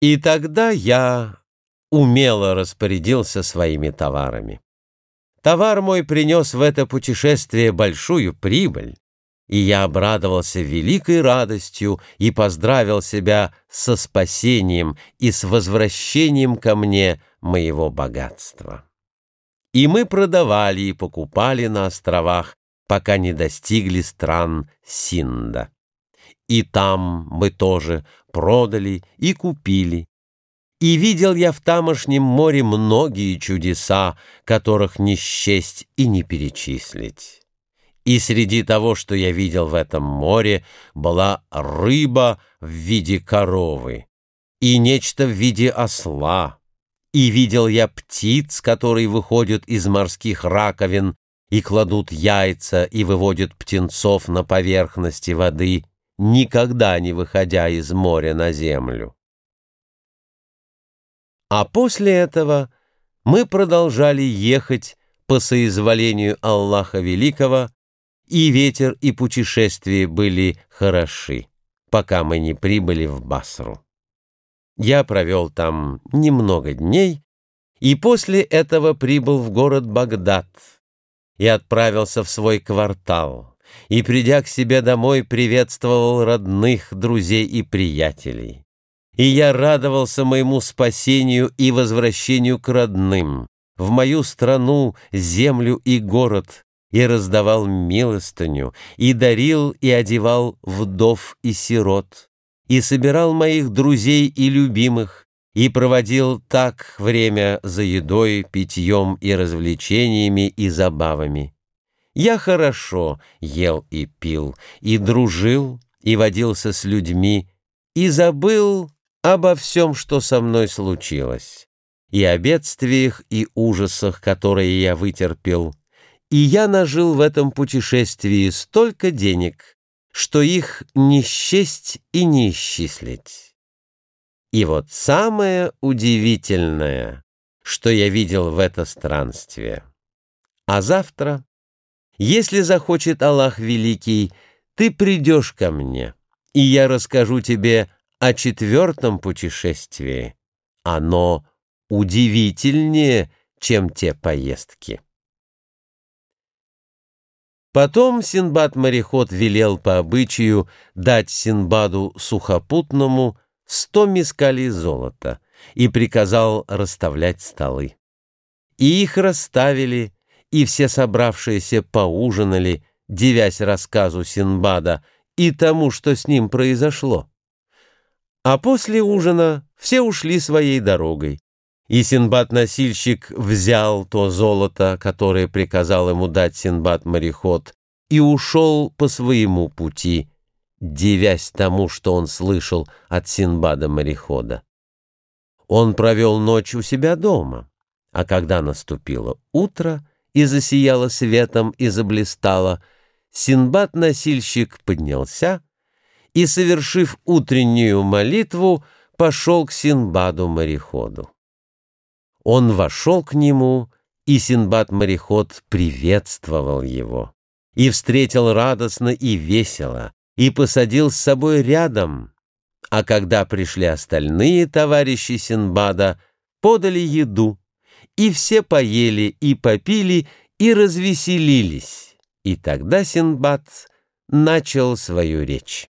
И тогда я умело распорядился своими товарами. Товар мой принес в это путешествие большую прибыль, и я обрадовался великой радостью и поздравил себя со спасением и с возвращением ко мне моего богатства. И мы продавали и покупали на островах, пока не достигли стран Синда. И там мы тоже продали и купили. И видел я в тамошнем море многие чудеса, которых не счесть и не перечислить. И среди того, что я видел в этом море, была рыба в виде коровы и нечто в виде осла. И видел я птиц, которые выходят из морских раковин и кладут яйца и выводят птенцов на поверхности воды, никогда не выходя из моря на землю. А после этого мы продолжали ехать по соизволению Аллаха Великого, и ветер и путешествие были хороши, пока мы не прибыли в Басру. Я провел там немного дней, и после этого прибыл в город Багдад и отправился в свой квартал и, придя к себе домой, приветствовал родных, друзей и приятелей. И я радовался моему спасению и возвращению к родным, в мою страну, землю и город, и раздавал милостыню, и дарил и одевал вдов и сирот, и собирал моих друзей и любимых, и проводил так время за едой, питьем и развлечениями и забавами. Я хорошо ел и пил, и дружил, и водился с людьми, и забыл обо всем, что со мной случилось, и о бедствиях и ужасах, которые я вытерпел, и я нажил в этом путешествии столько денег, что их не счесть и не исчислить. И вот самое удивительное, что я видел в это странствие. А завтра если захочет Аллах Великий, ты придешь ко мне, и я расскажу тебе о четвертом путешествии. Оно удивительнее, чем те поездки. Потом Синбад-мореход велел по обычаю дать Синбаду сухопутному сто мискалей золота и приказал расставлять столы. И их расставили, и все собравшиеся поужинали, девясь рассказу Синбада и тому, что с ним произошло. А после ужина все ушли своей дорогой, и Синбад-носильщик взял то золото, которое приказал ему дать Синбад-мореход, и ушел по своему пути, девясь тому, что он слышал от Синбада-морехода. Он провел ночь у себя дома, а когда наступило утро — и засияла светом и заблистала, Синбад-носильщик поднялся и, совершив утреннюю молитву, пошел к Синбаду-мореходу. Он вошел к нему, и Синбад-мореход приветствовал его, и встретил радостно и весело, и посадил с собой рядом. А когда пришли остальные товарищи Синбада, подали еду, и все поели и попили и развеселились. И тогда Синбад начал свою речь.